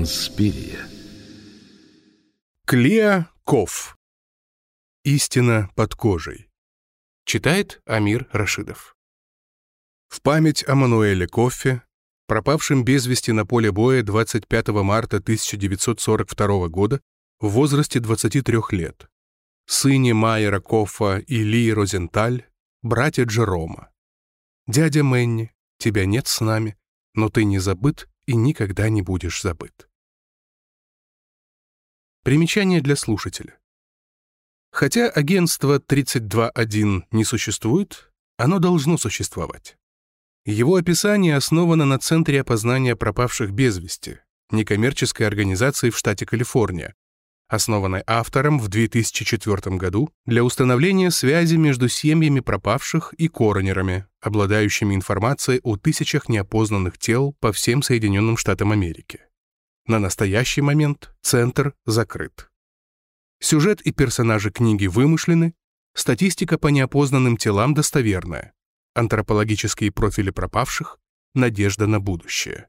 Инспирия. Клеа Ков. Истина под кожей. Читает Амир Рашидов. В память о Мануэле Коффе, пропавшем без вести на поле боя 25 марта 1942 года в возрасте 23 лет, сыне Майера Коффа и Ли Розенталь, братья Джерома. Дядя Мэнни, тебя нет с нами, но ты не забыт и никогда не будешь забыт. Примечание для слушателя. Хотя агентство 32.1 не существует, оно должно существовать. Его описание основано на Центре опознания пропавших без вести, некоммерческой организации в штате Калифорния, основанной автором в 2004 году для установления связи между семьями пропавших и коронерами, обладающими информацией о тысячах неопознанных тел по всем Соединенным Штатам Америки. На настоящий момент центр закрыт. Сюжет и персонажи книги вымышлены, статистика по неопознанным телам достоверная, антропологические профили пропавших, надежда на будущее.